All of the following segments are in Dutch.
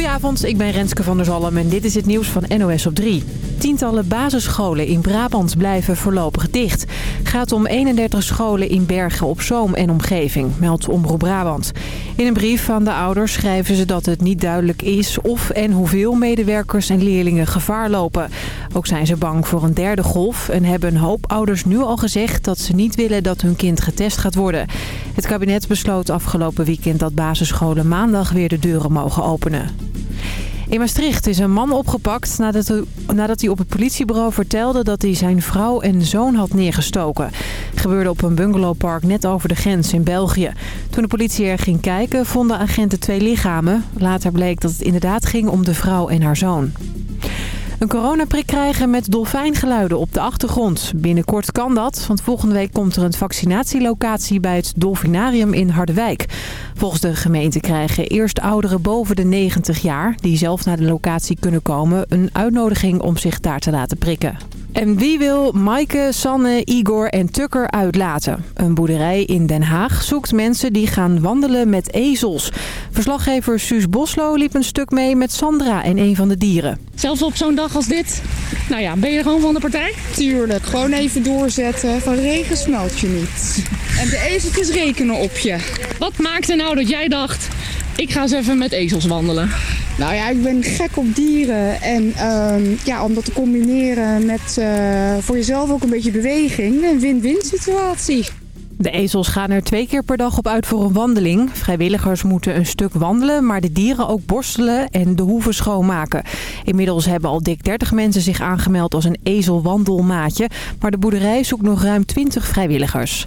Goedenavond, ik ben Renske van der Zalm en dit is het nieuws van NOS op 3. Tientallen basisscholen in Brabant blijven voorlopig dicht. Gaat om 31 scholen in Bergen op Zoom en omgeving, meldt Omroep Brabant. In een brief aan de ouders schrijven ze dat het niet duidelijk is of en hoeveel medewerkers en leerlingen gevaar lopen. Ook zijn ze bang voor een derde golf en hebben een hoop ouders nu al gezegd dat ze niet willen dat hun kind getest gaat worden. Het kabinet besloot afgelopen weekend dat basisscholen maandag weer de deuren mogen openen. In Maastricht is een man opgepakt nadat hij, op het politiebureau vertelde dat hij zijn vrouw en zoon had neergestoken. gebeurde op een bungalowpark net over de grens in België. Toen de politie er ging kijken vonden agenten twee lichamen. Later bleek dat het inderdaad ging om de vrouw en haar zoon. Een coronaprik krijgen met dolfijngeluiden op de achtergrond. Binnenkort kan dat, want volgende week komt er een vaccinatielocatie bij het Dolfinarium in Harderwijk. Volgens de gemeente krijgen eerst ouderen boven de 90 jaar... die zelf naar de locatie kunnen komen... een uitnodiging om zich daar te laten prikken. En wie wil Maaike, Sanne, Igor en Tukker uitlaten? Een boerderij in Den Haag zoekt mensen die gaan wandelen met ezels. Verslaggever Suus Boslo liep een stuk mee met Sandra en een van de dieren. Zelfs op zo'n dag als dit, nou ja, ben je er gewoon van de partij? Tuurlijk, gewoon even doorzetten. Van regen smelt je niet. En de ezeltjes rekenen op je. Wat maakte nou dat jij dacht, ik ga eens even met ezels wandelen? Nou ja, ik ben gek op dieren. En ehm, ja, om dat te combineren met uh, voor jezelf ook een beetje beweging. Een win-win situatie. De ezels gaan er twee keer per dag op uit voor een wandeling. Vrijwilligers moeten een stuk wandelen, maar de dieren ook borstelen en de hoeven schoonmaken. Inmiddels hebben al dik 30 mensen zich aangemeld als een ezelwandelmaatje. Maar de boerderij zoekt nog ruim 20 vrijwilligers.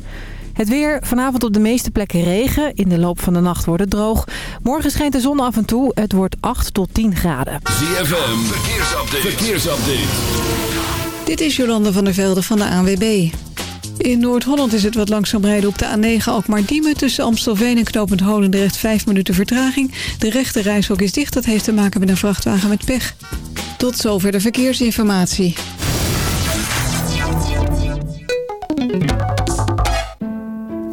Het weer, vanavond op de meeste plekken regen. In de loop van de nacht wordt het droog. Morgen schijnt de zon af en toe. Het wordt 8 tot 10 graden. ZFM, verkeersupdate. verkeersupdate. Dit is Jolande van der Velde van de ANWB. In Noord-Holland is het wat langzaam rijden op de A9 Alkmaar-Diemen... tussen Amstelveen en Knopend Holendrecht 5 minuten vertraging. De rechte reishok is dicht, dat heeft te maken met een vrachtwagen met pech. Tot zover de verkeersinformatie.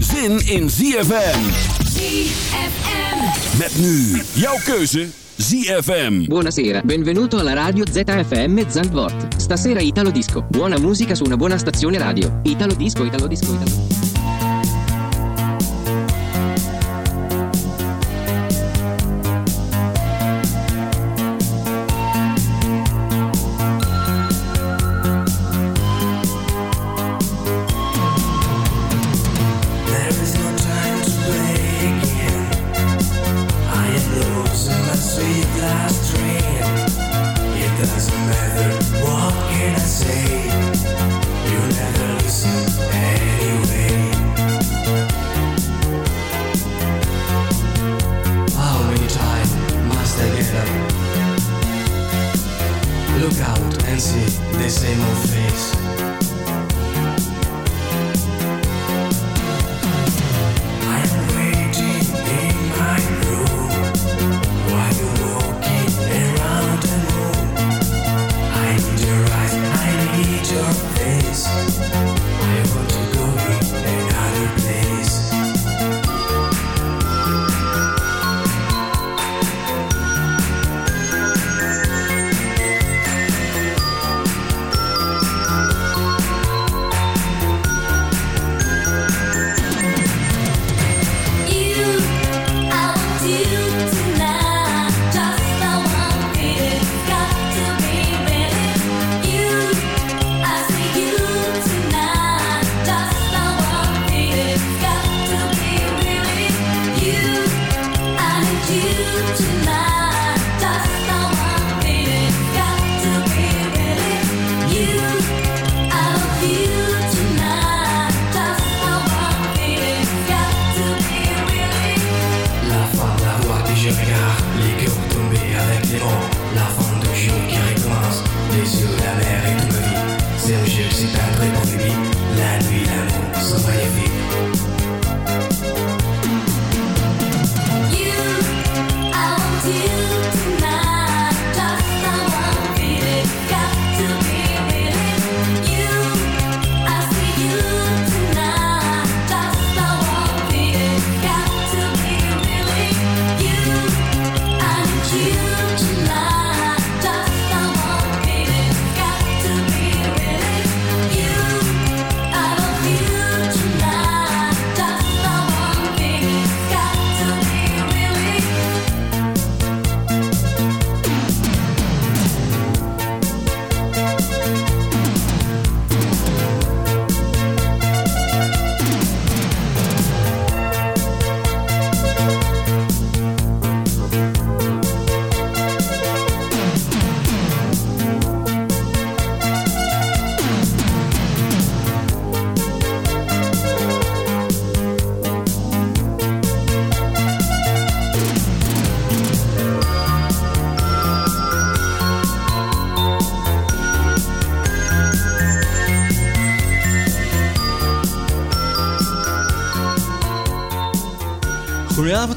zin in ZFM. ZFM. Met nu jouw keuze ZFM. Buonasera, benvenuto alla radio ZFM Zandvoort. Stasera Italo Disco. Buona musica su una buona stazione radio. Italo Disco, Italo Disco, Italo. Somebody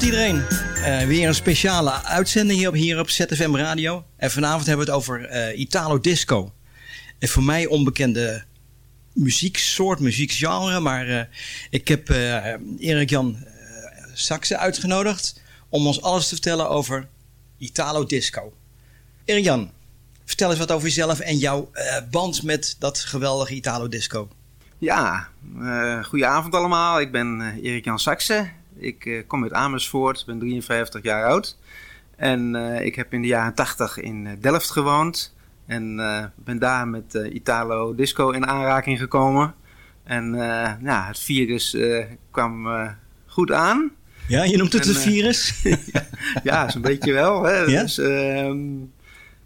Iedereen. Eh, weer een speciale uitzending hier op, hier op ZFM Radio. En vanavond hebben we het over eh, Italo Disco. Een voor mij onbekende muzieksoort, muziekgenre. Maar eh, ik heb Erik-Jan Saxe uitgenodigd om ons alles te vertellen over Italo Disco. Erik-Jan, vertel eens wat over jezelf en jouw band met dat geweldige Italo Disco. Ja, uh, goedenavond allemaal. Ik ben Erik-Jan Saxe. Ik uh, kom uit Amersfoort, ben 53 jaar oud. En uh, ik heb in de jaren 80 in eh, Delft gewoond. En ben daar met Italo Disco in aanraking gekomen. En ja, het virus kwam goed aan. Ja, je noemt het een virus? ja, ja een beetje wel. Hè. Ja? Dus, um,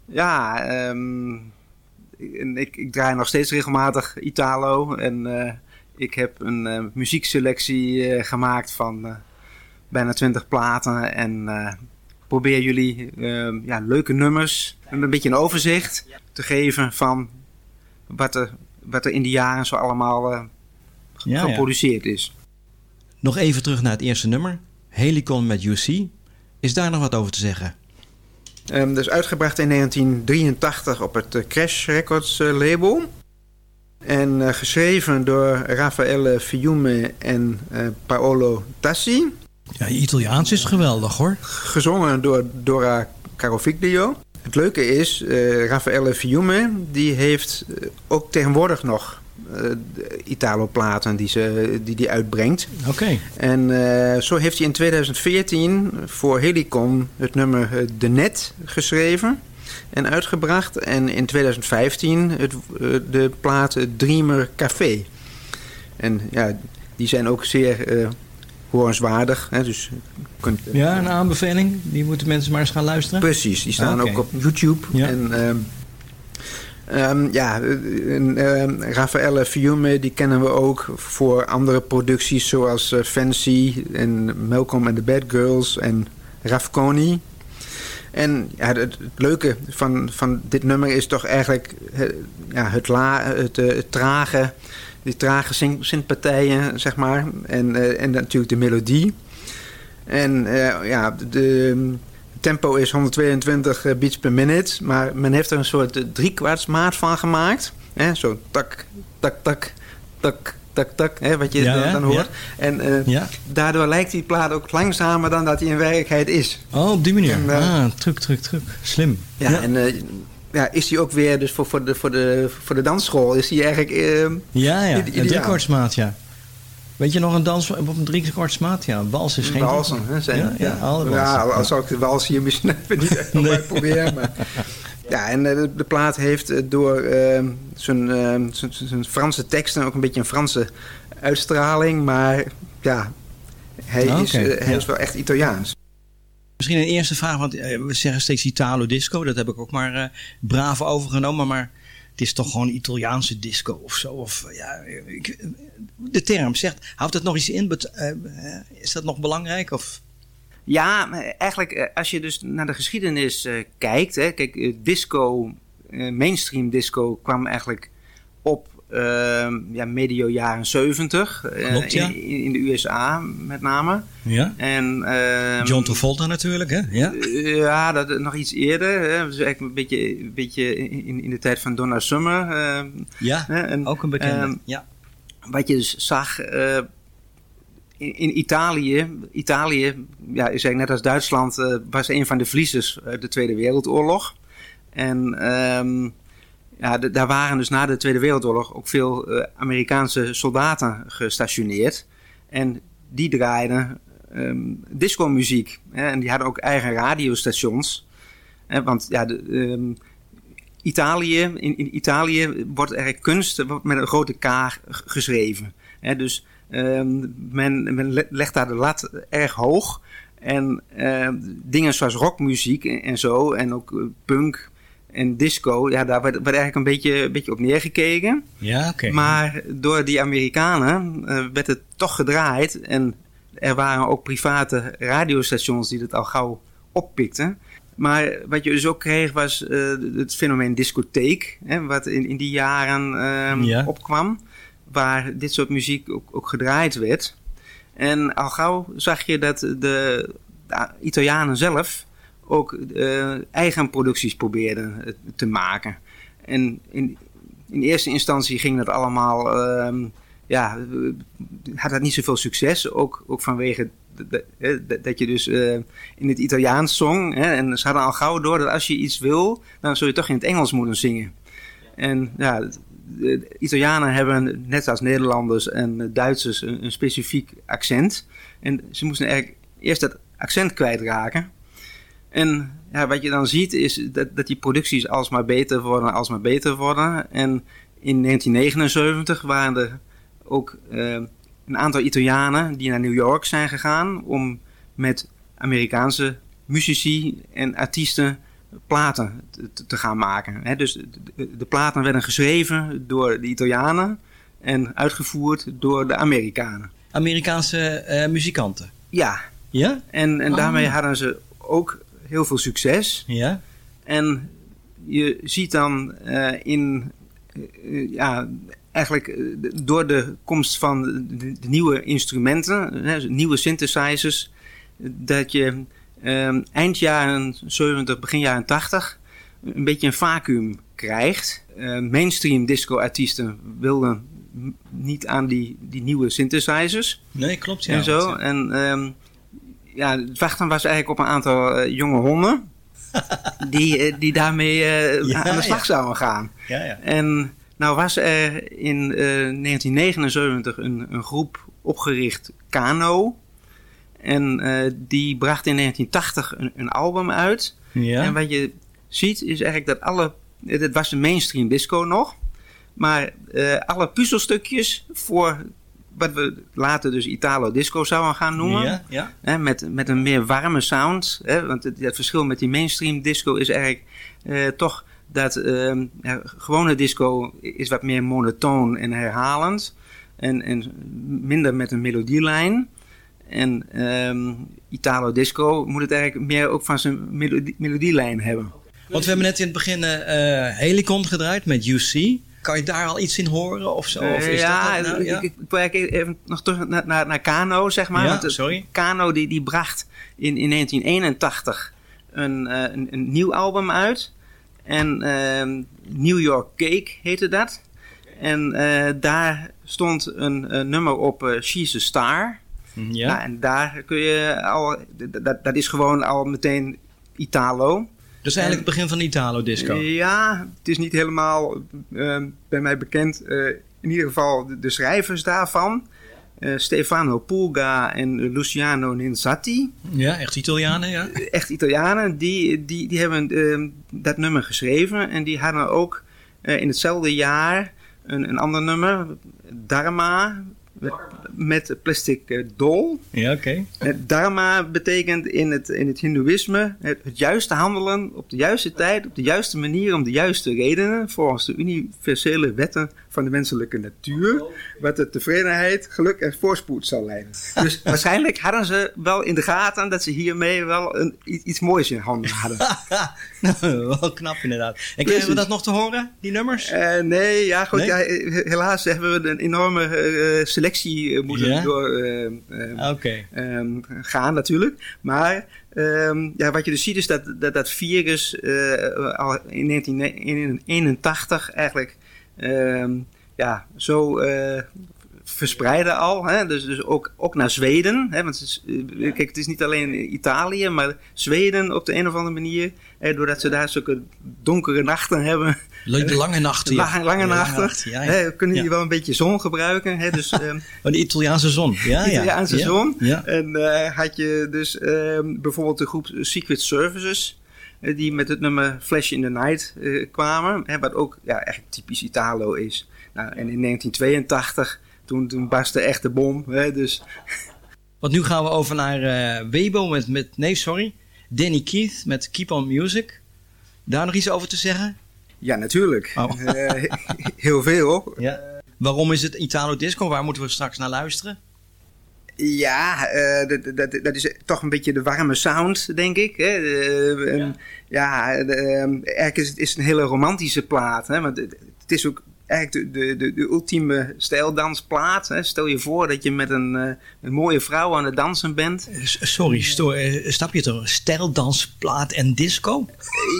ja, um, ik, ik, draai nog steeds regelmatig Italo. En ik heb een uh, muziekselectie uh, gemaakt van bijna 20 platen. En probeer jullie ja, leuke nummers, een beetje een overzicht te geven van wat er, wat er in die jaren zo allemaal ja, geproduceerd ja. is. Nog even terug naar het eerste nummer. Helicon met UC. Is daar nog wat over te zeggen? Um, dat is uitgebracht in 1983 op het Crash Records label. En uh, geschreven door Raffaele Fiume en uh, Paolo Tassi. Ja, Italiaans is geweldig hoor. Gezongen door Dora Carofiglio. Het leuke is, uh, Raffaele Fiume die heeft ook tegenwoordig nog Italo-platen die, ze, die die uitbrengt. Oké. En zo heeft hij in 2014 voor Helicon het nummer De Net geschreven en uitgebracht. En in 2015 het, eh, de plaat Dreamer Café. En ja, die zijn ook zeer Hè, dus kunt, ja, een aanbeveling. Die moeten mensen maar eens gaan luisteren. Precies, die staan ook op YouTube. Ja. En, Um, ja, en, uh, Raffaele Fiume, die kennen we ook voor andere producties zoals uh, Fancy en Malcolm and the Bad Girls en Rafconi. En ja, het, leuke van, van dit nummer is toch eigenlijk het, ja, het, la, het, eh, het trage, die trage zintpartijen, zeg maar. En, uh, en natuurlijk de melodie. En uh, ja, de tempo is 122 beats per minute. Maar men heeft er een soort driekwartsmaat van gemaakt. Hè? Zo tak, tak, tak, tak, tak, tak, hè, wat je dan, hoort. En uh, daardoor lijkt die plaat ook langzamer dan dat hij in werkelijkheid is. Oh, op die manier. En, uh, ah, truc, truc, truc. Slim. Ja, en uh, ja, is hij ook weer, dus voor, voor, de, voor, de, voor de dansschool, is hij eigenlijk Ja, ja, een driekwartsmaat, ja. Weet je nog een dans op een driekwartsmaat? Ja, wals is geen... Walsen, hè, zijn, ja, ja, ja, ja, als zou ik de wals hier misschien even niet echt nee. proberen, maar... Ja, en de, de plaat heeft door uh, zijn, uh, zijn Franse teksten ook een beetje een Franse uitstraling. Maar ja, hij, is, uh, hij is wel echt Italiaans. Misschien een eerste vraag, want we zeggen steeds Italo disco. Dat heb ik ook maar braaf overgenomen. Maar het is toch gewoon Italiaanse disco of zo. Of, ja, ik, de term zegt, houdt het nog iets in? is dat nog belangrijk? Of... Ja, eigenlijk eh, als je dus naar de geschiedenis uh, kijkt. Hè, kijk, eh, disco, uh, mainstream disco kwam eigenlijk op ja, medio jaren 70. eh, Klopt, ja. in, in de USA met name. Ja. En, ehm, John Travolta natuurlijk, hè? Ja. eh, Ja, dat, nog iets eerder. Hè. Dus eigenlijk een beetje, een beetje in, in de tijd van Donna Summer. ehm, Ja. En, ook een bekende. ehm, ja. wat je dus zag eh, in, in Italië. Italië, ja, is eigenlijk net als Duitsland, eh, was een van de verliezers uit de Tweede Wereldoorlog. En ehm, ja, daar waren dus na de Tweede Wereldoorlog ook veel eh, Amerikaanse soldaten gestationeerd. En die draaiden ehm disco-muziek. Hè, en die hadden ook eigen radiostations. Hè, want ja, ehm, Italië, in, in Italië wordt er kunst met een grote K geschreven. Hè, dus ehm, men, men le- legt daar de lat erg hoog. En dingen zoals rockmuziek en, en zo, en ook eh, punk en disco, ja, daar werd, werd eigenlijk een beetje, een beetje op neergekeken. Ja, oké. Maar door die Amerikanen eh, werd het toch gedraaid. En er waren ook private radiostations die het al gauw oppikten. Maar wat je dus ook kreeg was eh, het fenomeen discotheek. Hè, wat in, in die jaren ehm, Ja. opkwam. Waar dit soort muziek ook, ook gedraaid werd. En al gauw zag je dat de, de Italianen zelf ook eh, eigen producties probeerden eh, te maken. En in, in eerste instantie ging dat allemaal, ehm, ja, had dat niet zoveel succes. Ook, ook vanwege dat- je dus eh, in het Italiaans zong. Hè, en ze hadden al gauw door dat als je iets wil, dan zul je toch in het Engels moeten zingen. En ja, de Italianen hebben net als Nederlanders en Duitsers een, een specifiek accent. En ze moesten eigenlijk eerst dat accent kwijtraken. En ja, wat je dan ziet is dat, dat die producties alsmaar beter worden, alsmaar beter worden. En in 1979 waren er ook eh, een aantal Italianen die naar New York zijn gegaan om met Amerikaanse muzici en artiesten platen te, gaan maken. Dus de, de- de platen werden geschreven door de Italianen en uitgevoerd door de Amerikanen. Amerikaanse eh, muzikanten. Ja, Ja? en, en Oh. daarmee hadden ze ook heel veel succes. Ja. En je ziet dan eh, in, eh, ja, eigenlijk eh, door de komst van de, de nieuwe instrumenten, hè, nieuwe synthesizers, dat je eh, eind jaren 70, begin jaren 80 een beetje een vacuüm krijgt. Mainstream disco-artiesten wilden niet aan die, die nieuwe synthesizers Nee, klopt. Ja. en zo. En ehm, ja, het wachten was eigenlijk op een aantal eh, jonge honden. die, eh, die daarmee eh, Ja, aan de slag zouden gaan. ja, ja. En nou was er in eh, 1979 een, een groep opgericht, Kano. En die bracht in 1980 een, een album uit. Ja. En wat je ziet is eigenlijk dat alle... Het was de mainstream disco nog. Maar alle puzzelstukjes voor wat we later dus Italo disco zouden gaan noemen. Ja, ja. Hè, met, met een meer warme sound. Hè, want het, het verschil met die mainstream disco is eigenlijk eh, toch dat ehm, ja, gewone disco is wat meer monotoon en herhalend. En, en minder met een melodielijn. En ehm, Italo disco moet het eigenlijk meer ook van zijn melodie, melodielijn hebben. Want we hebben net in het begin eh, Helicon gedraaid met UC. Kan je daar al iets in horen of zo? Of Eh, is ja, dat, nou, ik, ja? ik, ik eigenlijk even nog terug naar, naar, naar Kano, zeg maar. Ja, sorry. Kano die, die bracht in, in 1981 een, eh, een, een nieuw album uit. En ehm, New York Cake heette dat. En eh, daar stond een, een nummer op eh, She's a Star. Ja. Nou, en daar kun je al... Dat, dat is gewoon al meteen Italo. Dus eigenlijk het begin van de Italo disco. Ja, het is niet helemaal eh, bij mij bekend. eh, in ieder geval de, de schrijvers daarvan. eh, Stefano Pulga en Luciano Ninzatti. Ja, echt Italianen, ja. Echt Italianen. Die, die, die hebben dat nummer geschreven. En die hadden ook in hetzelfde jaar een, een ander nummer. Dharma. Met, plastic eh, dol. Ja, oké. Het Dharma betekent in het, in het Hindoeïsme het, het juiste handelen op de juiste tijd, op de juiste manier, om de juiste redenen, volgens de universele wetten van de menselijke natuur, wat de tevredenheid, geluk en voorspoed zal leiden. Dus waarschijnlijk hadden ze wel in de gaten dat ze hiermee wel een, iets moois in handen hadden. nou, wel knap inderdaad. En krijgen we dat nog te horen, die nummers? Eh, nee, ja, goed. Nee? Ja, he- helaas hebben we een enorme eh, selectie eh, moeten Ja? door Oké. ehm, gaan natuurlijk. Maar ehm, ja, wat je dus ziet is dat dat, dat virus al in 1981 eigenlijk ja, zo eh, verspreiden al. Hè? Dus, dus ook, ook naar Zweden. Hè? Want het is, eh, kijk, het is niet alleen Italië, maar Zweden op de een of andere manier. Eh, doordat ze daar zulke donkere nachten hebben. Lange nachten, ja. Lange, lange nachten. ja, ja. Hè, kunnen die wel een beetje zon gebruiken. Hè? Dus, ehm, Oh, Italiaanse zon. Ja, ja. Italiaanse zon. En eh, had je dus ehm, bijvoorbeeld de groep Secret Services. Eh, die met het nummer Flash in the Night eh, kwamen. Hè, wat ook ja, echt typisch Italo is. Nou, en in 1982, toen, toen barstte echt de bom. Hè, dus Want nu gaan we over naar eh Weibo met, met... Nee, sorry. Danny Keith met Keep On Music. Daar nog iets over te zeggen? ja, natuurlijk. Oh. Heel veel. Ja. Waarom is het Italo Disco? Waar moeten we straks naar luisteren? Ja, eh, dat, dat, dat is toch een beetje de warme sound, denk ik. Hè? Eh, ja, de, ehm, eigenlijk is het is een hele romantische plaat. Hè? Want het, het is ook eigenlijk de, de, de, de ultieme stijldansplaat. Hè? Stel je voor dat je met een, eh, een mooie vrouw aan het dansen bent. Sorry, sto eh, snap je het toch? Stijldansplaat en disco?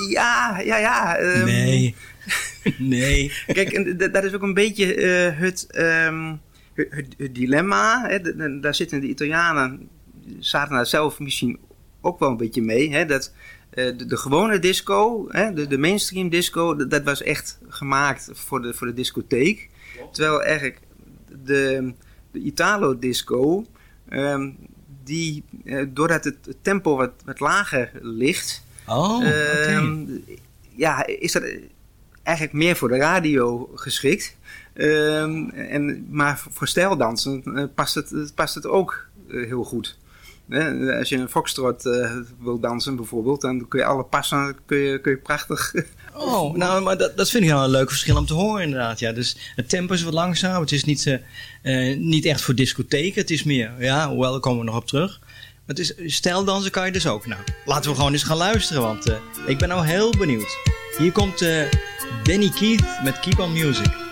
Ja, ja, ja. ehm, Nee. nee. Kijk, dat is ook een beetje eh, het, ehm, het, dilemma. Hè? Daar zitten de Italianen, zaten daar zelf misschien ook wel een beetje mee. Hè? Dat eh, de, de gewone disco, hè? De, mainstream disco, dat was echt gemaakt voor de, voor de discotheek. Terwijl eigenlijk de, de Italo disco, ehm, die, eh, doordat het tempo wat, wat lager ligt, Oh. Ehm, ja, is dat eigenlijk meer voor de radio geschikt. Ehm, en, maar voor- stijldansen eh, past, het, past het ook eh, heel goed. Als je een foxtrot eh, wil dansen bijvoorbeeld, dan kun je alle passen kun je, kun je prachtig... Oh, nou, maar dat, dat vind ik wel een leuk verschil om te horen inderdaad. Ja. Dus het tempo is wat langzaam. Het is niet, niet echt voor discotheken. Het is meer, ja, hoewel, daar komen we nog op terug. Maar het is, stijldansen kan je dus ook. Nou, laten we gewoon eens gaan luisteren, want ik ben nou heel benieuwd. Hier komt Danny Keith met Keep On Music.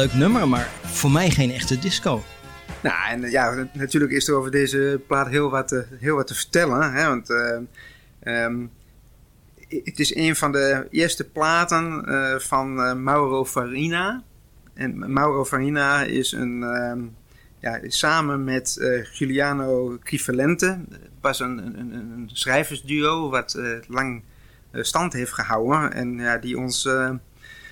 Leuk nummer, maar voor mij geen echte disco. Nou, en ja, natuurlijk is er over deze plaat heel wat, te, heel wat te vertellen. Hè? Want uh, um, het is een van de eerste platen uh, van uh, Mauro Farina. En Mauro Farina is een, um, ja, samen met Giuliano Crivalente, was een, een, een schrijversduo wat lang stand heeft gehouden. En ja, die ons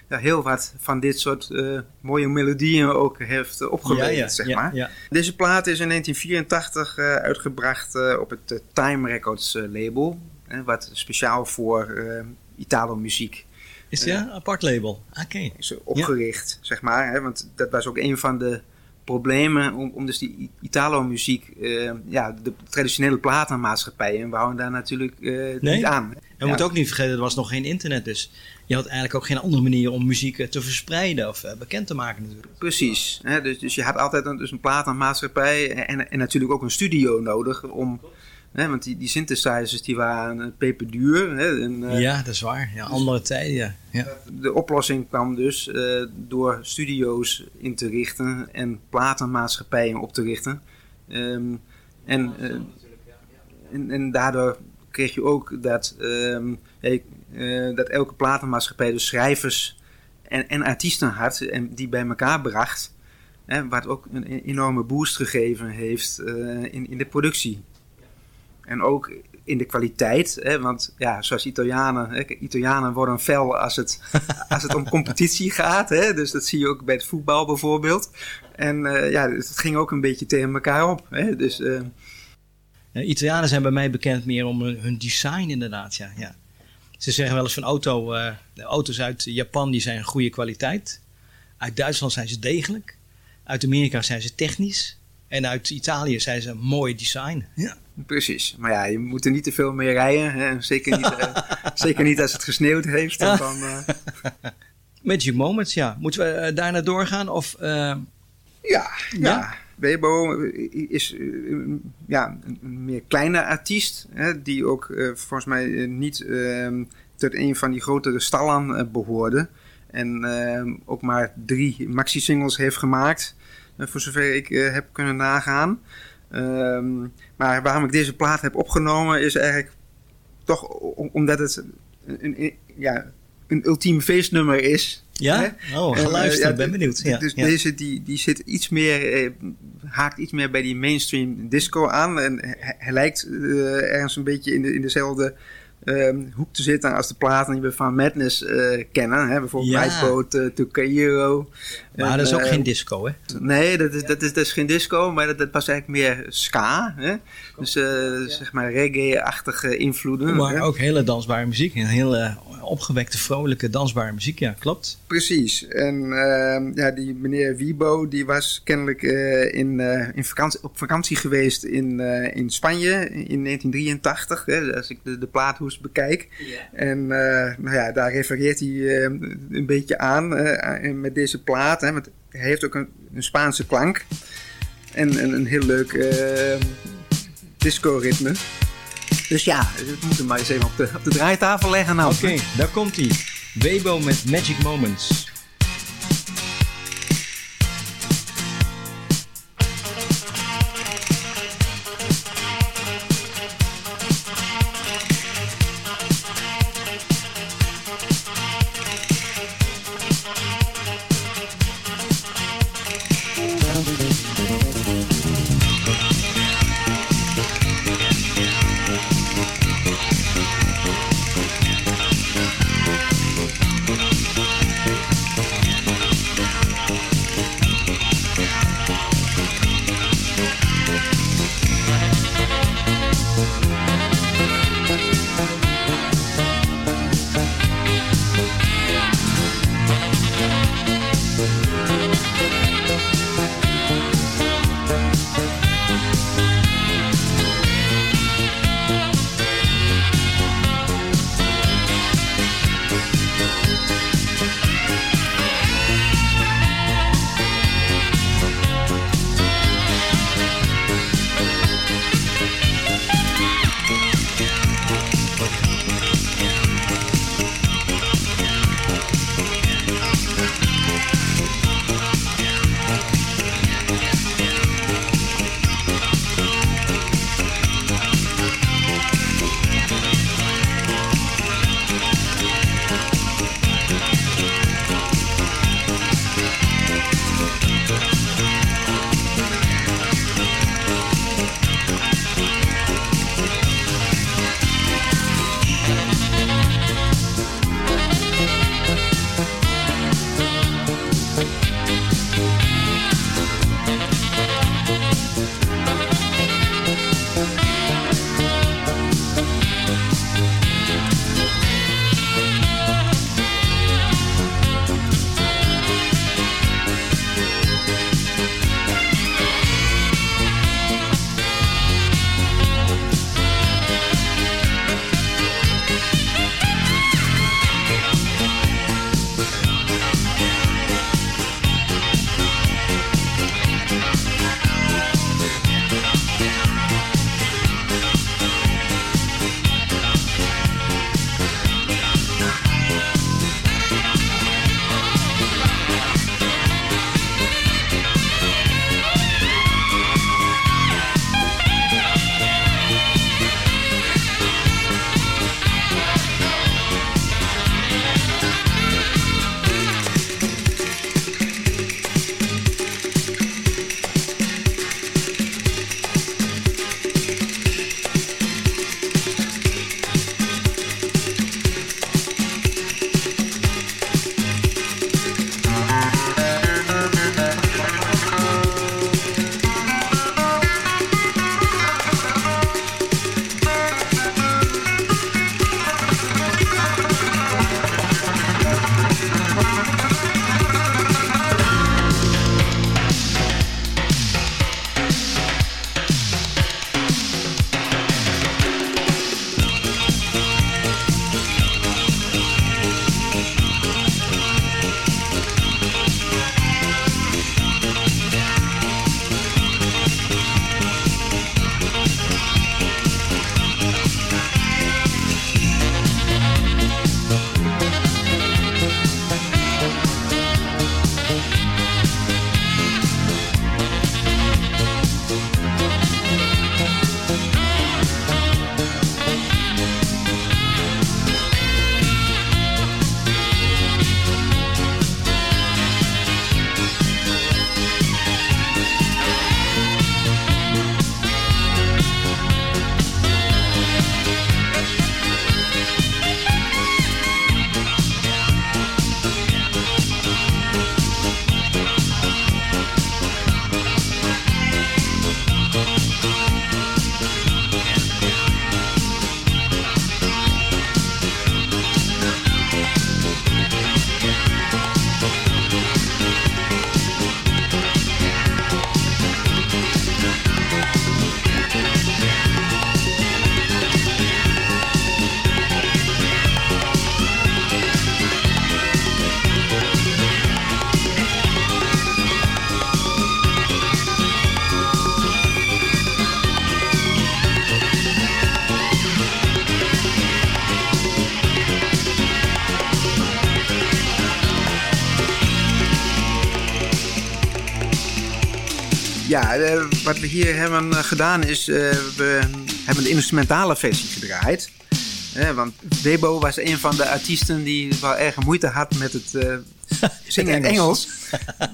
ja, heel wat van dit soort uh, mooie melodieën ook heeft uh, opgeleverd, ja, ja, zeg maar. Deze plaat is in 1984 uh, uitgebracht op het Time Records label, wat speciaal voor Italo-muziek. Is ja een apart label? Oké. Okay. Is opgericht, zeg maar. Hè, want dat was ook een van de problemen om, om dus die Italo-muziek, ja, de traditionele platenmaatschappijen, we houden daar natuurlijk nee. niet aan. En we moeten ook niet vergeten, er was nog geen internet, dus je had eigenlijk ook geen andere manier om muziek te verspreiden of uh, bekend te maken natuurlijk. Precies. Hè? Dus, dus je had altijd een, dus een platenmaatschappij en, en natuurlijk ook een studio nodig om... Hè, want die, die synthesizers die waren peperduur. Hè, en, ja, dat is waar. Ja, andere tijden. Ja. De oplossing kwam dus uh, door studio's in te richten en platenmaatschappijen op te richten. Um, en, en, en daardoor kreeg je ook dat, um, uh, dat elke platenmaatschappij dus schrijvers en, en artiesten had en die bij elkaar bracht. Hè, wat ook een enorme boost gegeven heeft uh, in, in de productie. En ook in de kwaliteit. Hè, want ja, zoals Italianen, hè, Italianen worden fel als het, als het om competitie gaat. Hè, dus dat zie je ook bij het voetbal bijvoorbeeld. En uh, ja, het ging ook een beetje tegen elkaar op. Hè, dus, uh, Italianen zijn bij mij bekend meer om hun design inderdaad. Ja, ja. Ze zeggen wel eens van auto, uh, de auto's uit Japan die zijn goede kwaliteit. Uit Duitsland zijn ze degelijk. Uit Amerika zijn ze technisch. En uit Italië zijn ze mooi design. Ja. Precies. Maar ja, je moet er niet te veel mee rijden. Hè? Zeker, niet, uh, zeker niet als het gesneeuwd heeft. Ja. Dan, uh... Magic Moments, ja. Moeten we daarna doorgaan? Of, ja, ja, ja. Webo is ja, een meer kleine artiest, hè, die ook uh, volgens mij niet uh, tot een van die grotere stallen behoorde. En ehm, ook maar drie maxi-singles heeft gemaakt, voor zover ik heb kunnen nagaan. Ehm, maar waarom ik deze plaat heb opgenomen is eigenlijk toch omdat het een, een ja, een ultieme feestnummer is. Ja? Hè? Oh, geluisterd, uh, ja, ben benieuwd. Ja, dus deze die, die zit iets meer, eh, haakt iets meer bij die mainstream disco aan. En hij, hij lijkt uh, ergens een beetje in, de, in dezelfde um, hoek te zitten als de platen die we van Madness kennen. Hè? Bijvoorbeeld ja. Nightboat to Cairo. Maar en, dat is ook uh, geen disco, hè? Nee, dat is, dat is, dat is geen disco, maar dat, dat was eigenlijk meer ska. Hè? Dus ja. zeg maar reggae-achtige invloeden. Maar hè? ook hele dansbare muziek. Een hele opgewekte, vrolijke, dansbare muziek, ja, klopt. Precies. En uh, ja, die meneer Wiebo, die was kennelijk uh, in, uh, in vakantie, op vakantie geweest in, uh, in Spanje in 1983, hè, als ik de, de plaathoes bekijk. Yeah. En nou ja, daar refereert hij een beetje aan met deze plaat. Hè, want hij heeft ook een, een Spaanse klank en, en een heel leuk disco-ritme. Dus ja, we moeten maar eens even op de, op de draaitafel leggen. Nou. Oké, okay, daar komt hij. Webo met Magic Moments. Ja, eh, wat we hier hebben eh, gedaan is, eh, we hebben de instrumentale versie gedraaid. Want Webo was een van de artiesten die wel erg moeite had met het zingen in Engels.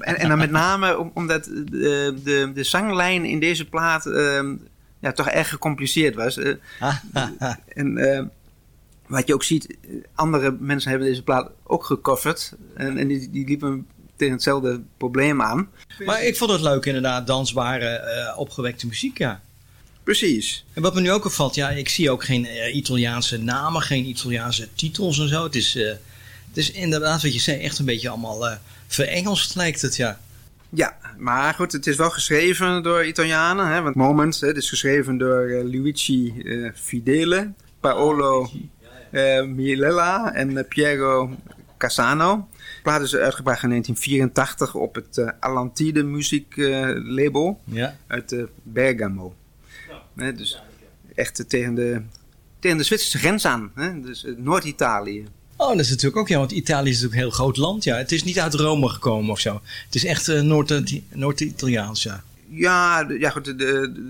en, en dan met name om- omdat de, de, de zanglijn in deze plaat ehm, ja, toch erg gecompliceerd was. En wat je ook ziet, andere mensen hebben deze plaat ook gecoverd. En, en die, die liepen tegen hetzelfde probleem aan. Maar ik vond het leuk inderdaad, dansbare, eh, opgewekte muziek, ja. Precies. En wat me nu ook opvalt, ja, ik zie ook geen eh, Italiaanse namen, geen Italiaanse titels en zo. Het is, eh, het is inderdaad wat je zei, echt een beetje allemaal verengelst lijkt het, ja. Ja, maar goed, het is wel geschreven door Italianen. Hè? Want Moment, hè, het is geschreven door Luigi Fidele, Paolo eh Milella en Piero Casano. Plaat is uitgebracht in 1984 op het eh, Alantide muzieklabel Ja. uit eh, Bergamo. Dus echt eh, tegen de, tegen de Zwitserse grens aan. Hè? Dus eh, Noord-Italië. Oh, dat is natuurlijk ook, ja, want Italië is natuurlijk een heel groot land, ja. Het is niet uit Rome gekomen of zo. Het is echt eh, Noord- Noord-Italiaans, ja. Ja, ja goed,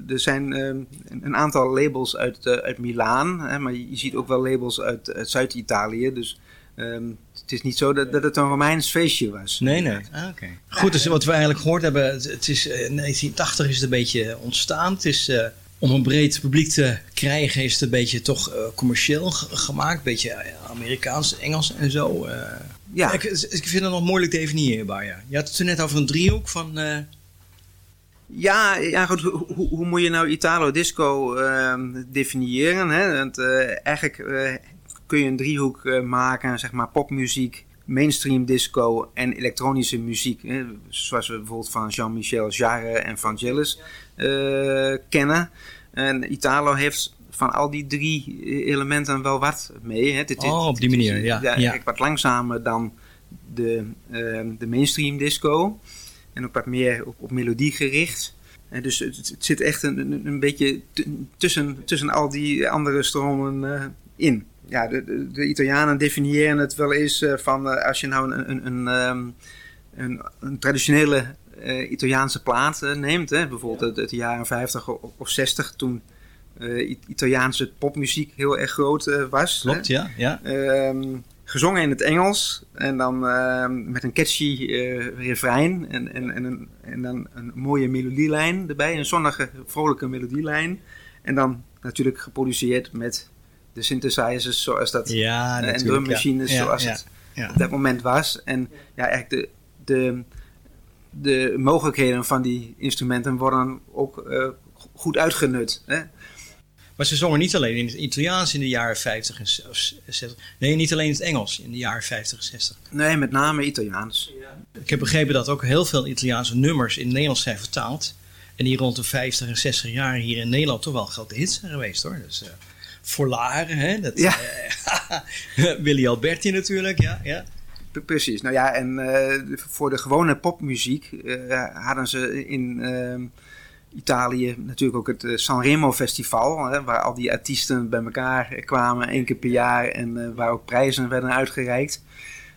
er zijn een- aantal labels uit, eh, uit Milaan, hè, maar je ziet ook wel labels uit, uit Zuid-Italië. Dus ehm, het is niet zo dat, dat het een Romeins feestje was. Nee, nee. Ah, oké. Goed, dus wat we eigenlijk gehoord hebben, het, is, eh, in 1980 is het een beetje ontstaan. Het is, eh, om een breed publiek te krijgen is het een beetje toch eh, commercieel ge- gemaakt. Een beetje eh, Amerikaans, Engels en zo. eh. Ja. Ik, ik vind het nog moeilijk definieerbaar, ja. Je had het er net over een driehoek van... eh, Ja, ja goed, hoe, hoe, moet je nou Italo-disco ehm, definiëren? Hè? Want eh, eigenlijk eh, kun je een driehoek eh, maken, zeg maar popmuziek, mainstream disco en elektronische muziek. Hè? Zoals we bijvoorbeeld van Jean-Michel Jarre en Vangelis eh kennen. En Italo heeft van al die drie eh, elementen wel wat mee. Hè? Dit- dit- Oh, op die is, manier, ja, ja. wat langzamer dan de, de mainstream disco. En ook wat meer op, op melodie gericht. En dus het, het zit echt een, een, beetje tussen, tussen al die andere stromen in. Ja, de, de, de Italianen definiëren het wel eens eh, van eh, als je nou een, een, een, ehm, een, een traditionele eh, Italiaanse plaat neemt, hè, bijvoorbeeld uit, uit de jaren 50 of, of 60, toen Italiaanse popmuziek heel erg groot was. Klopt, hè. ja, ja. Ehm, gezongen in het Engels en dan ehm, met een catchy refrein en, en, en, een, en dan een mooie melodielijn erbij, een zonnige, vrolijke melodielijn. En dan natuurlijk geproduceerd met de synthesizers zoals dat Ja, eh, en drummachines ja. Zoals ja, het ja. op dat moment was. En ja, eigenlijk de, de, de mogelijkheden van die instrumenten worden ook eh, goed uitgenut. Hè? Maar ze zongen niet alleen in het Italiaans in de jaren 50 en 60. Nee, niet alleen in het Engels in de jaren 50 en 60. Nee, met name Italiaans. Ik heb begrepen dat ook heel veel Italiaanse nummers in het Nederlands zijn vertaald. En die rond de 50 en 60 jaar hier in Nederland toch wel grote hits zijn geweest hoor. Dus uh, voor Laren, hè? Dat, Ja. eh, Willy Alberti natuurlijk, ja. ja. Precies. Nou ja, en eh, voor de gewone popmuziek eh, hadden ze in Italië natuurlijk ook het Sanremo Festival, hè, waar al die artiesten bij elkaar kwamen één keer per jaar en waar ook prijzen werden uitgereikt.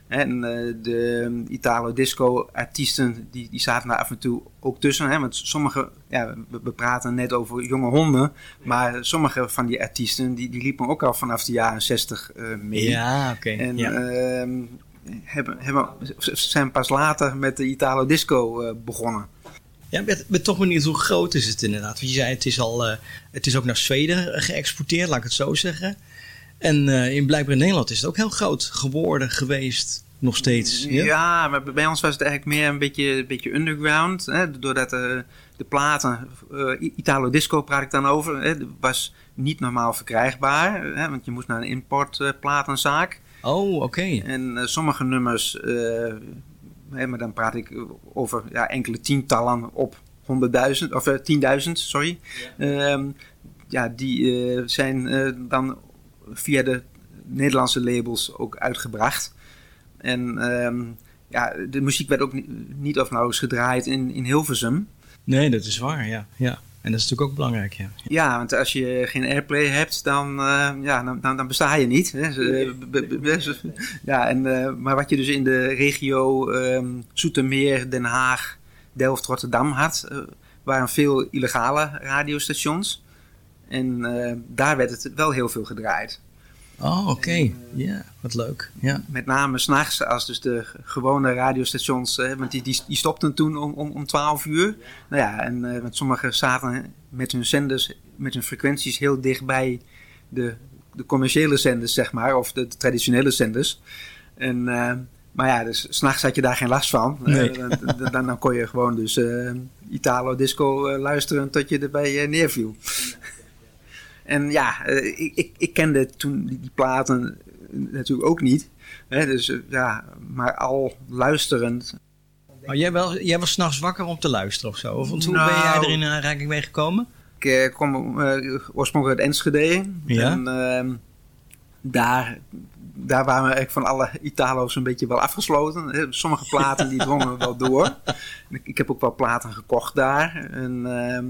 En eh, de Italo disco artiesten die, die zaten daar af en toe ook tussen. Hè? Want sommige, ja, we, we praten net over jonge honden. Maar sommige van die artiesten die, die liepen ook al vanaf de jaren 60 uh, mee. Ja, oké. Okay. En ja. uh, hebben, hebben, zijn pas later met de Italo disco uh, begonnen. Ja, ik ben, ben, toch benieuwd hoe groot is het inderdaad. Want je zei, het is, al, het is ook naar Zweden geëxporteerd, laat ik het zo zeggen. En uh, in, blijkbaar in Nederland is het ook heel groot geworden, geweest, nog steeds. Ja, ja maar bij ons was het eigenlijk meer een beetje, een beetje underground. Hè, doordat uh, de platen, uh, Italo Disco praat ik dan over, hè, was niet normaal verkrijgbaar. Hè, want je moest naar een importplatenzaak. oh, oké. Okay. En uh, sommige nummers, hè, maar dan praat ik over ja, enkele tientallen op 100.000, of 10.000, sorry. Ja, um, ja die zijn dan via de Nederlandse labels ook uitgebracht. En um, ja, de muziek werd ook niet, niet of nauwelijks gedraaid in, in Hilversum. Nee, dat is waar, ja. ja. En dat is natuurlijk ook belangrijk, ja. Ja, want als je geen airplay hebt, dan, uh, ja, dan, dan, dan, besta je niet. Hè. Ja, en, uh, maar wat je dus in de regio um, Zoetermeer, Den Haag, Delft, Rotterdam had... Uh, waren veel illegale radiostations. En eh, daar werd het wel heel veel gedraaid. Oh, oké. Ja, wat leuk. Ja. Met name s'nachts, als dus de gewone radiostations, eh, want die, die, die stopten toen om, om, om 12 uur. Nou ja, en uh, want sommigen zaten met hun zenders, met hun frequenties heel dicht bij de, de commerciële zenders, zeg maar, of de, de traditionele zenders. En, uh, maar ja, dus s'nachts had je daar geen last van. Nee. dan, dan, dan, kon je gewoon dus Italo Disco luisteren tot je erbij neerviel. En ja, ik, ik, ik kende toen die, die, platen natuurlijk ook niet. Hè, dus ja, maar al luisterend. Maar jij, wel, jij was s'nachts wakker om te luisteren of zo? Of hoe nou, ben jij er in aanraking mee gekomen? Ik kom uh, oorspronkelijk uit Enschede. Ja? En uh, daar, daar waren we eigenlijk van alle Italo's een beetje wel afgesloten. Sommige platen die drongen wel door. Ik, ik, heb ook wel platen gekocht daar. En, ehm,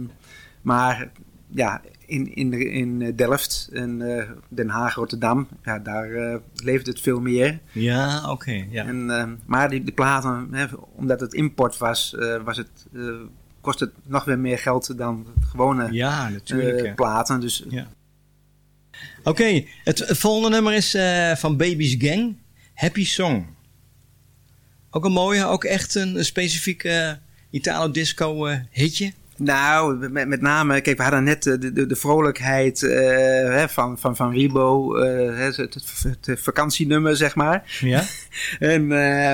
maar ja, in, in, in Delft en uh, Den Haag, Rotterdam, ja, daar uh, leeft het veel meer. Ja, oké. Okay, ja. En, uh, maar die, die platen, hè, omdat het import was, was het, kost het nog weer meer geld dan gewone ja, natuurlijk, platen. Dus, ja. Oké, okay, het, volgende nummer is van Baby's Gang, Happy Song. Ook een mooie, ook echt een, een specifieke Italo-disco hitje. Nou, met, met name, kijk, we hadden net de, de, de vrolijkheid uh, hè, van, van, van Rebo, uh, het, het, het, vakantienummer, zeg maar. Ja. en uh,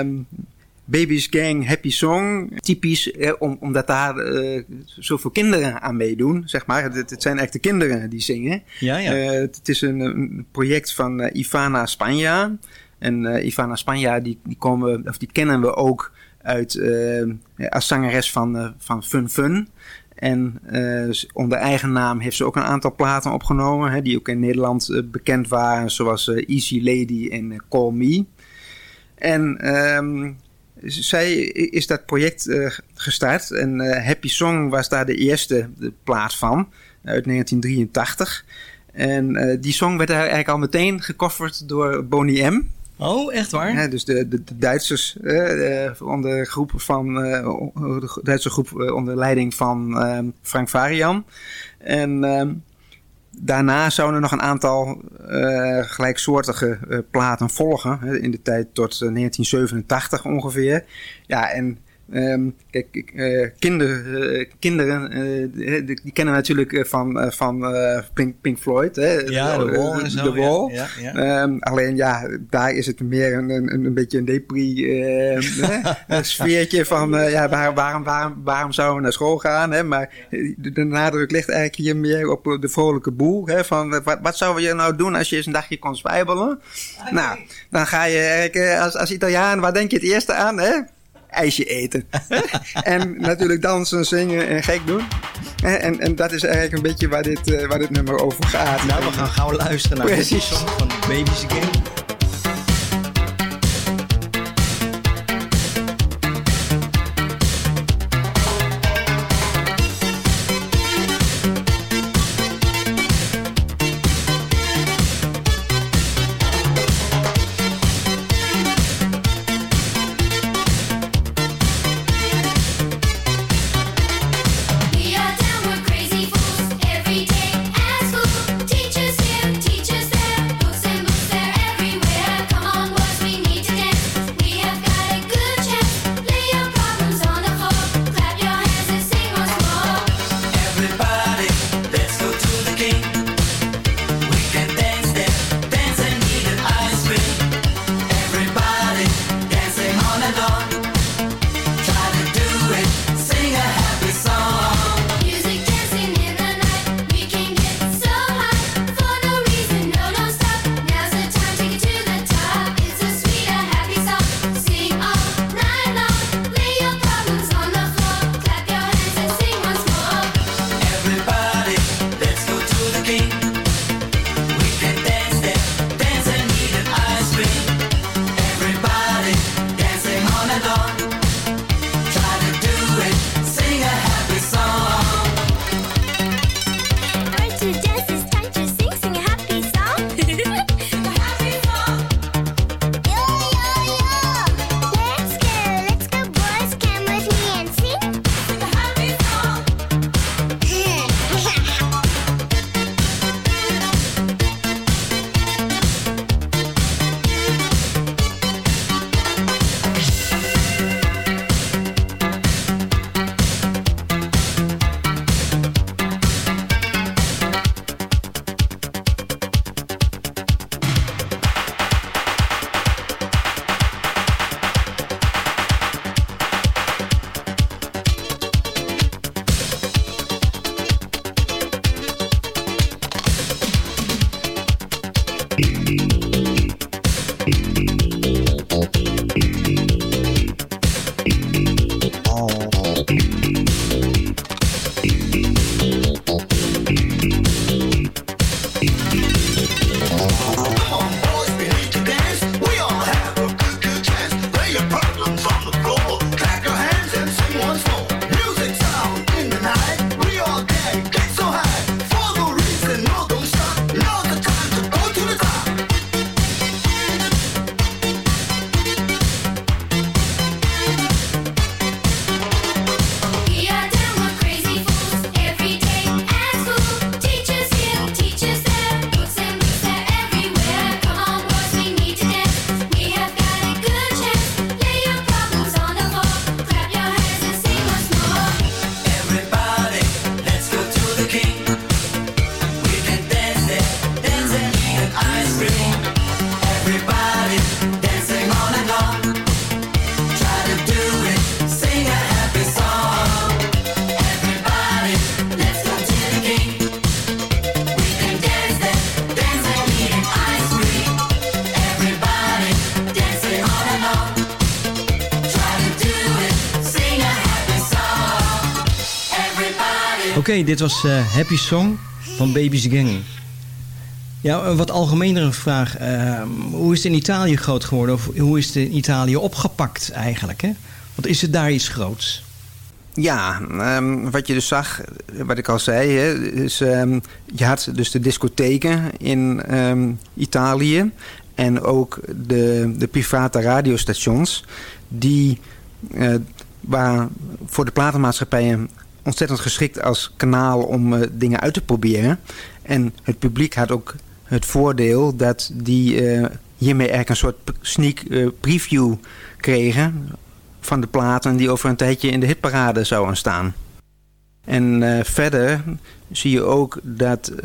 Baby's Gang, Happy Song, typisch, hè, om, omdat daar uh, zoveel kinderen aan meedoen, zeg maar. Het, het zijn echt de kinderen die zingen. Ja, ja. het is een, een, project van Ivana Spanja. En Ivana Spanja, die, die, komen, of die kennen we ook uit, als zangeres van, van Fun Fun. En uh, onder eigen naam heeft ze ook een aantal platen opgenomen, hè, die ook in Nederland uh, bekend waren, zoals Easy Lady en Call Me. En um, zij is dat project gestart en Happy Song was daar de eerste de plaat van, uit 1983. En die song werd eigenlijk al meteen gecoverd door Boney M. Oh, echt waar? Ja, dus de, de, Duitsers uh, onder groep van uh, de Duitse groep uh, onder leiding van Frank Varian. En daarna zouden er nog een aantal gelijksoortige platen volgen. In de tijd tot 1987 ongeveer. Ja, en Um, kijk, uh, kinder, uh, kinderen, uh, die, die, kennen natuurlijk van, van Pink, Pink, Floyd. Hè? Ja, de Wall zo. De Wall. Ja, ja, ja. Um, alleen ja, daar is het meer een, een, een beetje een depri een sfeertje van ja, waar, waarom, waarom, waarom zouden we naar school gaan? Hè? Maar de, de nadruk ligt eigenlijk hier meer op de vrolijke boel. Hè? Van, wat, wat zouden we nou doen als je eens een dagje kon zwijbelen? Okay. Nou, dan ga je als, als Italiaan, waar denk je het eerste aan? Hè? IJsje eten. en natuurlijk dansen, zingen en gek doen. En, en dat is eigenlijk een beetje waar dit, uh, waar dit nummer over gaat. Nou, we gaan gauw luisteren naar deze song van Baby's Game. Dit was uh, Happy Song van Baby's Gang. Ja, een wat algemenere vraag. Uh, hoe is het in Italië groot geworden? Of hoe is het in Italië opgepakt eigenlijk? Hè? Want is het daar iets groots? Ja, um, wat je dus zag, wat ik al zei, hè, is, um, je had dus de discotheken in Italië en ook de, de private radiostations die uh, waren voor de platenmaatschappijen ontzettend geschikt als kanaal om uh, dingen uit te proberen. En het publiek had ook het voordeel dat die uh, hiermee eigenlijk een soort sneak preview kregen van de platen die over een tijdje in de hitparade zouden staan. En verder zie je ook dat uh,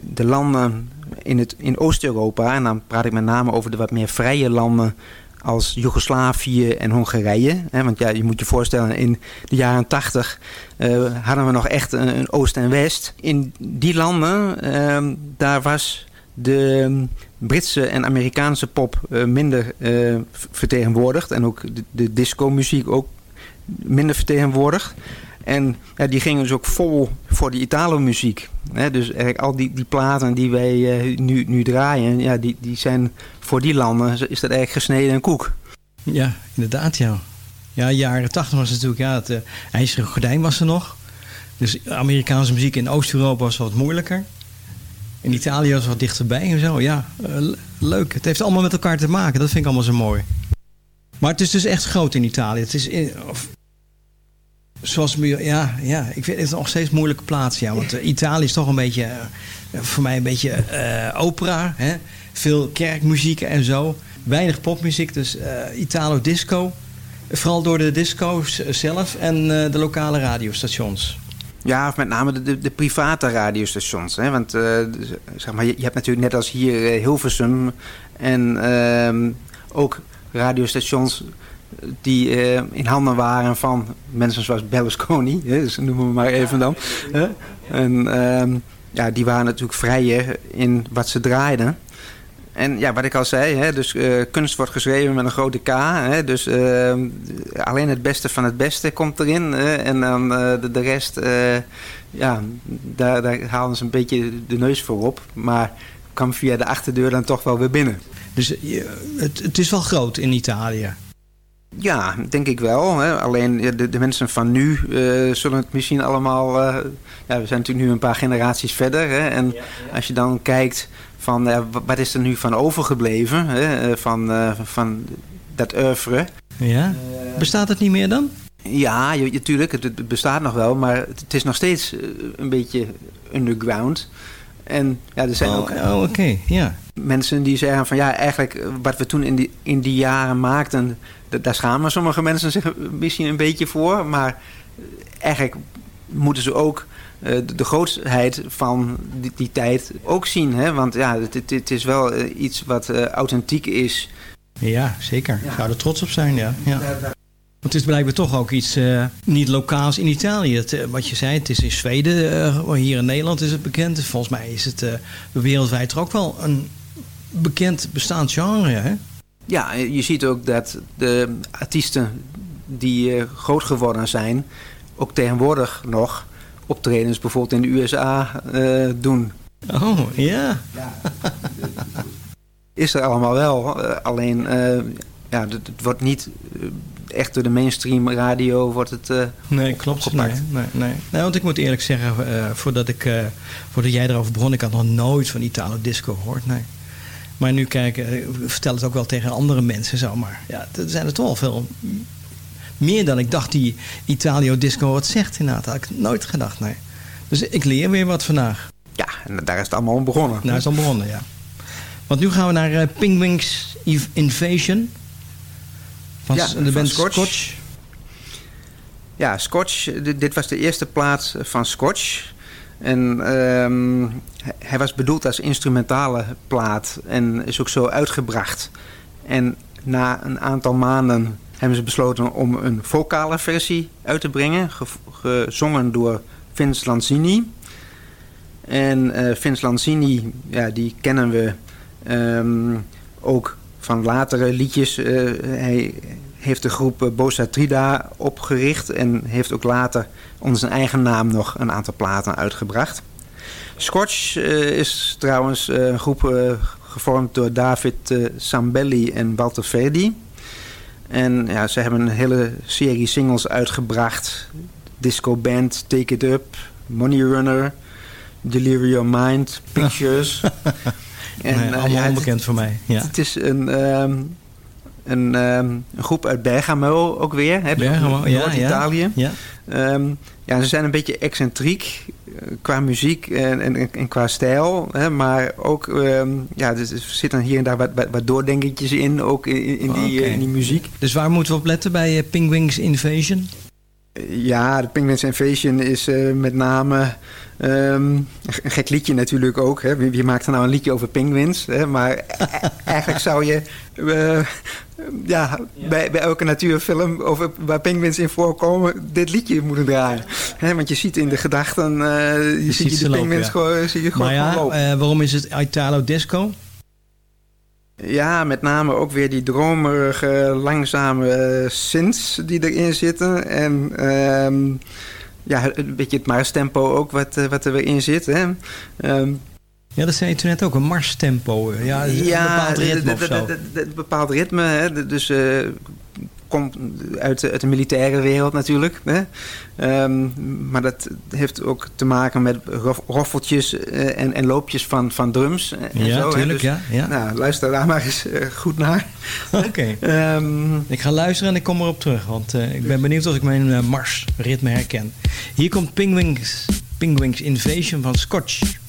de landen in, het, in Oost-Europa, en dan praat ik met name over de wat meer vrije landen als Joegoslavië en Hongarije. Hè, want ja, je moet je voorstellen, in de jaren tachtig uh, hadden we nog echt een, Oost en West. In die landen, ehm, daar was de Britse en Amerikaanse pop uh, minder uh, vertegenwoordigd. En ook de, de disco-muziek ook minder vertegenwoordigd. En ja, die gingen dus ook vol voor die Italo-muziek. Dus eigenlijk al die, die platen die wij nu, nu draaien, ja, die, die zijn voor die landen is dat eigenlijk gesneden koek. Ja, inderdaad, ja. Ja, jaren tachtig was het natuurlijk, ja, het uh, ijzeren gordijn was er nog. Dus Amerikaanse muziek in Oost-Europa was wat moeilijker. In Italië was wat dichterbij en zo. Ja, uh, leuk. Het heeft allemaal met elkaar te maken. Dat vind ik allemaal zo mooi. Maar het is dus echt groot in Italië. Het is in, of, zoals ja, ja, ik vind het nog steeds een moeilijke plaats. Ja, want uh, Italië is toch een beetje, voor mij een beetje opera. Hè? Veel kerkmuziek en zo. Weinig popmuziek, dus Italo disco. Vooral door de disco's zelf en de lokale radiostations. Ja, of met name de, de, private radiostations. Hè? Want uh, zeg maar, je, hebt natuurlijk net als hier Hilversum en uh, ook radiostations die in handen waren van mensen zoals Berlusconi. Dus noemen we maar even dan. En ehm, ja, die waren natuurlijk vrijer in wat ze draaiden. En ja, wat ik al zei, hè, dus uh, kunst wordt geschreven met een grote K. Hè, dus uh, alleen het beste van het beste komt erin. Hè, en dan uh, de, de, rest, ja, daar, daar halen ze een beetje de neus voor op. Maar kwam via de achterdeur dan toch wel weer binnen. Dus het, het is wel groot in Italië? Ja, denk ik wel. Hè. Alleen de, de, mensen van nu zullen het misschien allemaal... ja, we zijn natuurlijk nu een paar generaties verder. Hè, en ja, ja. als je dan kijkt van uh, wat is er nu van overgebleven hè, van, uh, van dat oeuvre. Ja? Bestaat het niet meer dan? Ja, natuurlijk, het, het, bestaat nog wel, maar het is nog steeds een beetje underground. En ja, er zijn oh, ook oh, okay. ja. mensen die zeggen van ja, eigenlijk wat we toen in die, in die jaren maakten, daar schamen sommige mensen zich misschien een beetje voor. Maar eigenlijk moeten ze ook uh, de, grootheid van die, die, tijd ook zien. Hè? Want ja, het, het, is wel uh, iets wat uh, authentiek is. Ja, zeker. Ja. Ik zou er trots op zijn, ja. ja. Want het is blijkbaar toch ook iets niet lokaals in Italië. Het, wat je zei, het is in Zweden, hier in Nederland is het bekend. Volgens mij is het wereldwijd er ook wel een bekend bestaand genre, hè? Ja, je ziet ook dat de artiesten die groot geworden zijn... ook tegenwoordig nog optredens bijvoorbeeld in de USA uh, doen. Oh, ja. ja. Is er allemaal wel. Uh, alleen, uh, ja, het, wordt niet echt door de mainstream radio wordt het Nee, klopt. Nee, nee, nee. nee, want ik moet eerlijk zeggen, voordat, ik, voordat jij erover begon, ik had nog nooit van Italo Disco gehoord, nee. Maar nu kijken, vertel het ook wel tegen andere mensen zo, maar ja, er zijn er toch wel veel meer dan ik dacht die Italio Disco wat zegt inderdaad. Had ik nooit gedacht, nee. Dus ik leer weer wat vandaag. Ja, en daar is het allemaal om begonnen. Daar is het om begonnen, ja. Want nu gaan we naar uh, Penguins Invasion. Van ja, de band Scotch. Scotch. Ja, Scotch. Dit, dit, was de eerste plaat van Scotch. En um, hij was bedoeld als instrumentale plaat. En is ook zo uitgebracht. En na een aantal maanden hebben ze besloten om een vocale versie uit te brengen. Gezongen door Vince Lanzini. En uh, Vince Lanzini, ja, die kennen we um, ook van latere liedjes. Uh, hij heeft de groep Bosa Trida opgericht en heeft ook later onder zijn eigen naam nog een aantal platen uitgebracht. Scotch is trouwens een groep gevormd door David Sambelli en Walter Verdi. En ja, ze hebben een hele serie singles uitgebracht. Disco Band, Take It Up, Money Runner, Delirium Mind, Pictures. en, nee, allemaal onbekend voor mij. Ja. Het is een, um, een, um, een, groep uit Bergamo ook weer. Hè, Bergamo, ja. Noord-Italië. Ja, ja. Um, ja, ze zijn een beetje excentriek qua muziek en, en, en qua stijl. Hè, maar ook, um, ja, er zitten hier en daar wat, wat, wat doordenkertjes in, ook in, in, die, okay. in die muziek. Dus waar moeten we op letten bij uh, Penguins Invasion? Ja, de Penguins Invasion is uh, met name um, een gek liedje natuurlijk ook. Hè. Wie, wie, maakt er nou een liedje over penguins? Hè? Maar eigenlijk zou je uh, ja, ja. Bij, bij elke natuurfilm over, waar penguins in voorkomen dit liedje moeten draaien. Want je ziet in de gedachten, uh, je, je, ziet je de penguins ja. gewoon, zie je gewoon, maar ja, lopen. waarom is het Italo Disco? Ja, met name ook weer die dromerige, langzame synths die erin zitten. En um, ja, een beetje het marstempo ook wat, wat er weer in zit. Hè. Um, ja, dat zei je toen net ook, een marstempo. Ja, ja, een bepaald ritme of zo. Een bepaald ritme, hè. dus... Uh, komt uit de, uit de militaire wereld natuurlijk. Hè? Um, maar dat heeft ook te maken met roffeltjes uh, en, en loopjes van, van drums. En ja, zo, tuurlijk. Dus, ja, ja. Nou, luister daar maar eens uh, goed naar. Oké. Okay. Um, ik ga luisteren en ik kom erop terug. Want uh, ik ben benieuwd of ik mijn marsritme herken. Hier komt Penguins, Penguins Invasion van Scotch.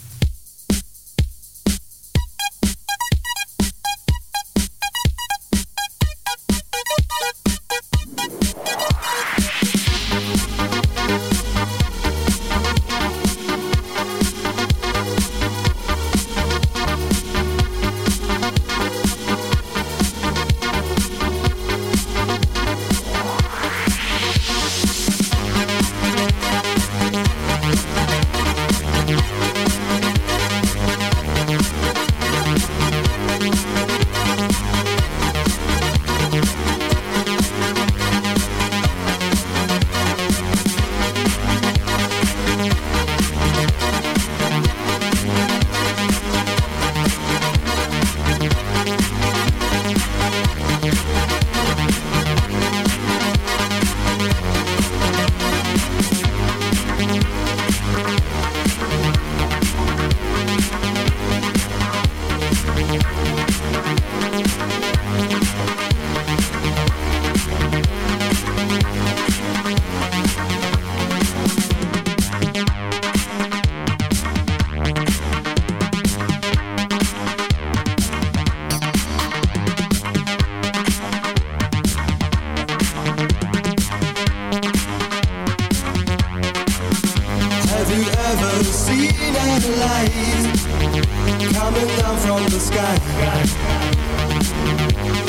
from the sky.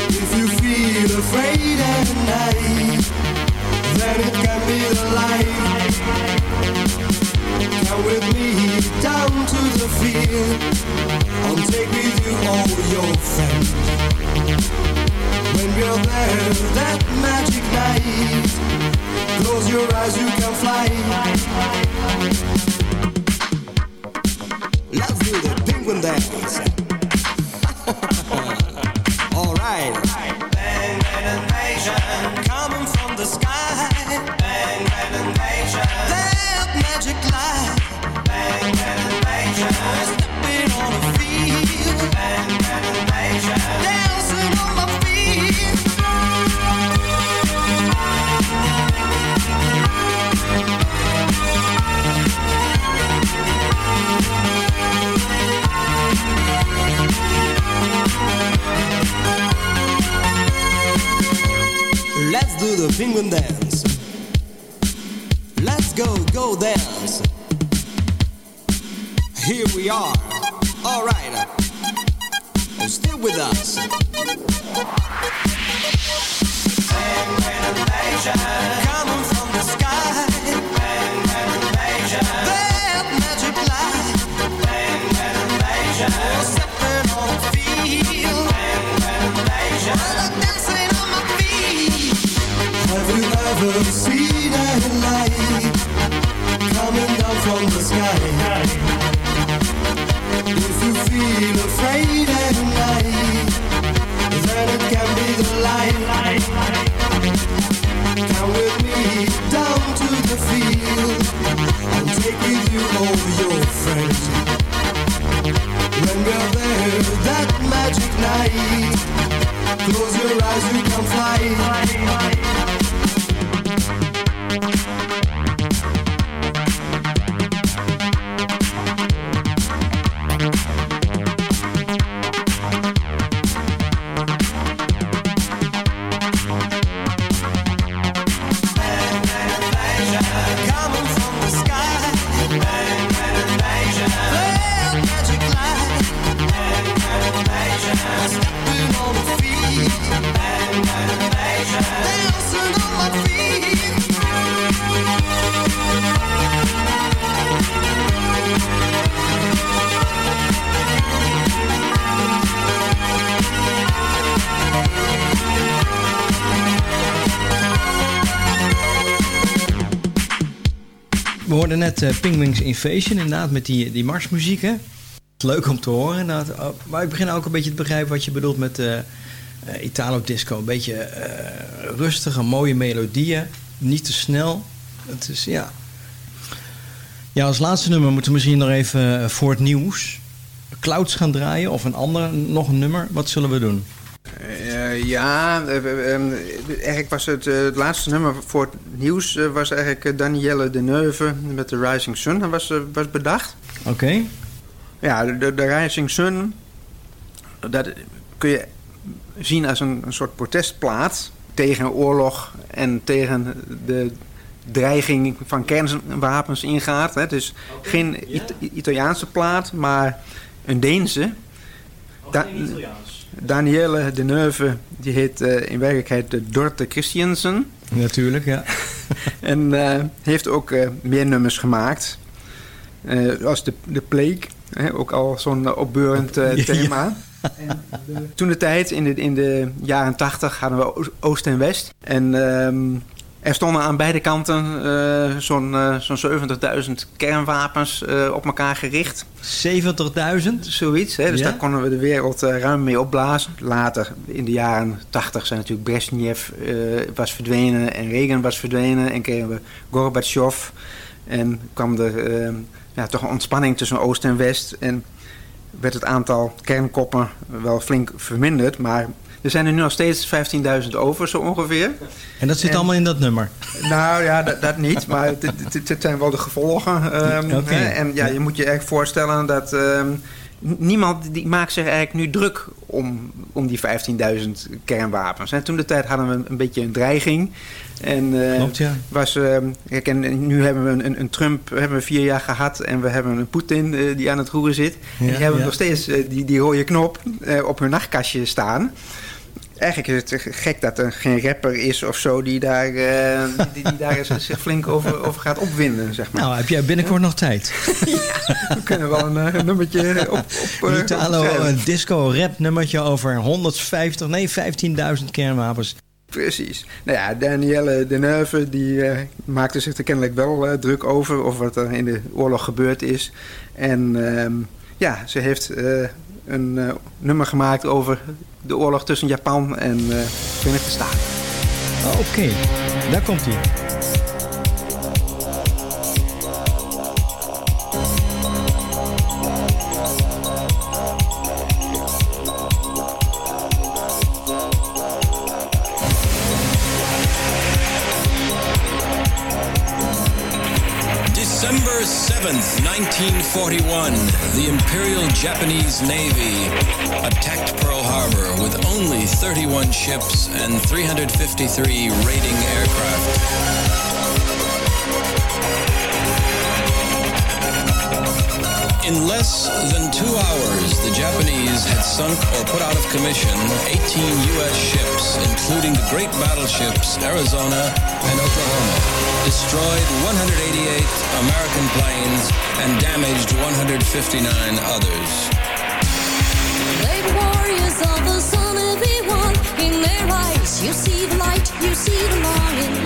If you feel afraid at night Then it can be the light. Come with me down to the field. I'll take with you all your friends. When we're there that magic night Close your eyes, you can fly. Love you, the penguin dance. do the penguin dance. Let's go, go dance. Here we are. With me eh Pingwings Invasion, inderdaad, met die, die marsmuziek. Hè? Leuk om te horen. inderdaad. Oh, maar ik begin ook een beetje te begrijpen wat je bedoelt met eh, Italo Disco. Een beetje rustige, mooie melodieën. Niet te snel. Het is, ja... Ja, als laatste nummer moeten we misschien nog even voor het nieuws... Clouds gaan draaien of een ander, nog een nummer. Wat zullen we doen? Ja, eh, eigenlijk was het, het laatste nummer voor nieuws... eh, was eigenlijk eh, Danielle de Neuve met de Rising Sun. Dat was, eh, was bedacht. Oké. Ja, de, de Rising Sun... dat kun je zien als een, een soort protestplaat... tegen oorlog en tegen de dreiging van kernwapens ingaat. Hè. Het is geen It- Italiaanse plaat, maar een Deense. Da- Danielle de Neuve, die heet in werkelijkheid de Dorte Christiansen. Natuurlijk, ja. en eh, heeft ook eh, meer nummers gemaakt. Eh, als de, de Plague, hè, ook al zo'n opbeurend eh, Ja. thema. Toen de tijd, in de, in de jaren tachtig, hadden we Oost- Oost en West. En ehm, er stonden aan beide kanten eh, zo'n eh, zo'n 70.000 kernwapens eh, op elkaar gericht. 70.000? Zoiets, hè? dus Ja? daar konden we de wereld eh, ruim mee opblazen. Later, in de jaren 80, zijn natuurlijk Brezhnev eh, was verdwenen en Reagan was verdwenen. En kregen we Gorbachev. En kwam er eh, ja, toch een ontspanning tussen Oost en West. En werd het aantal kernkoppen wel flink verminderd. Maar er zijn er nu nog steeds 15.000 over, zo ongeveer. En dat zit En- allemaal in dat nummer? Nou ja, dat, dat niet, maar dit, zijn wel de gevolgen. ehm, hè. En ja, je moet je echt voorstellen dat ehm, niemand die maakt zich eigenlijk nu druk om, om die 15.000 kernwapens. En toen de tijd hadden we een beetje een dreiging. En, eh, Klopt, ja. Was, ehm, kijk, en nu hebben we een, een, Trump hebben we vier jaar gehad en we hebben een Poetin eh, die aan het roeren zit. en die hebben ja. nog steeds eh, die, die rode knop op hun nachtkastje staan. Eigenlijk is het gek dat er geen rapper is of zo die daar, eh, die, die daar eens- zich flink over, over gaat opwinden, zeg maar. Nou, heb jij binnenkort nog tijd? We kunnen wel een, eh, nummertje op... op eh, Italo, een disco rap nummertje over 150, nee 15.000 kernwapens. Precies. Nou ja, Danielle Deneuve die maakte zich er kennelijk wel druk over... of wat er in de oorlog gebeurd is. En ehm, ja, ze heeft een nummer gemaakt over de oorlog tussen Japan en eh Verenigde Staten. Oké, daar komt hij. December 7th, 1941, the Imperial Japanese Navy attacked Pearl Harbor with only 31 ships and 353 raiding aircraft. In less than two hours, the Japanese had sunk or put out of commission 18 U.S. ships, including the great battleships Arizona and Oklahoma, destroyed 188 American planes, and damaged 159 others. Late warriors of the sun, everyone, in their eyes, you see the light, you see the longing.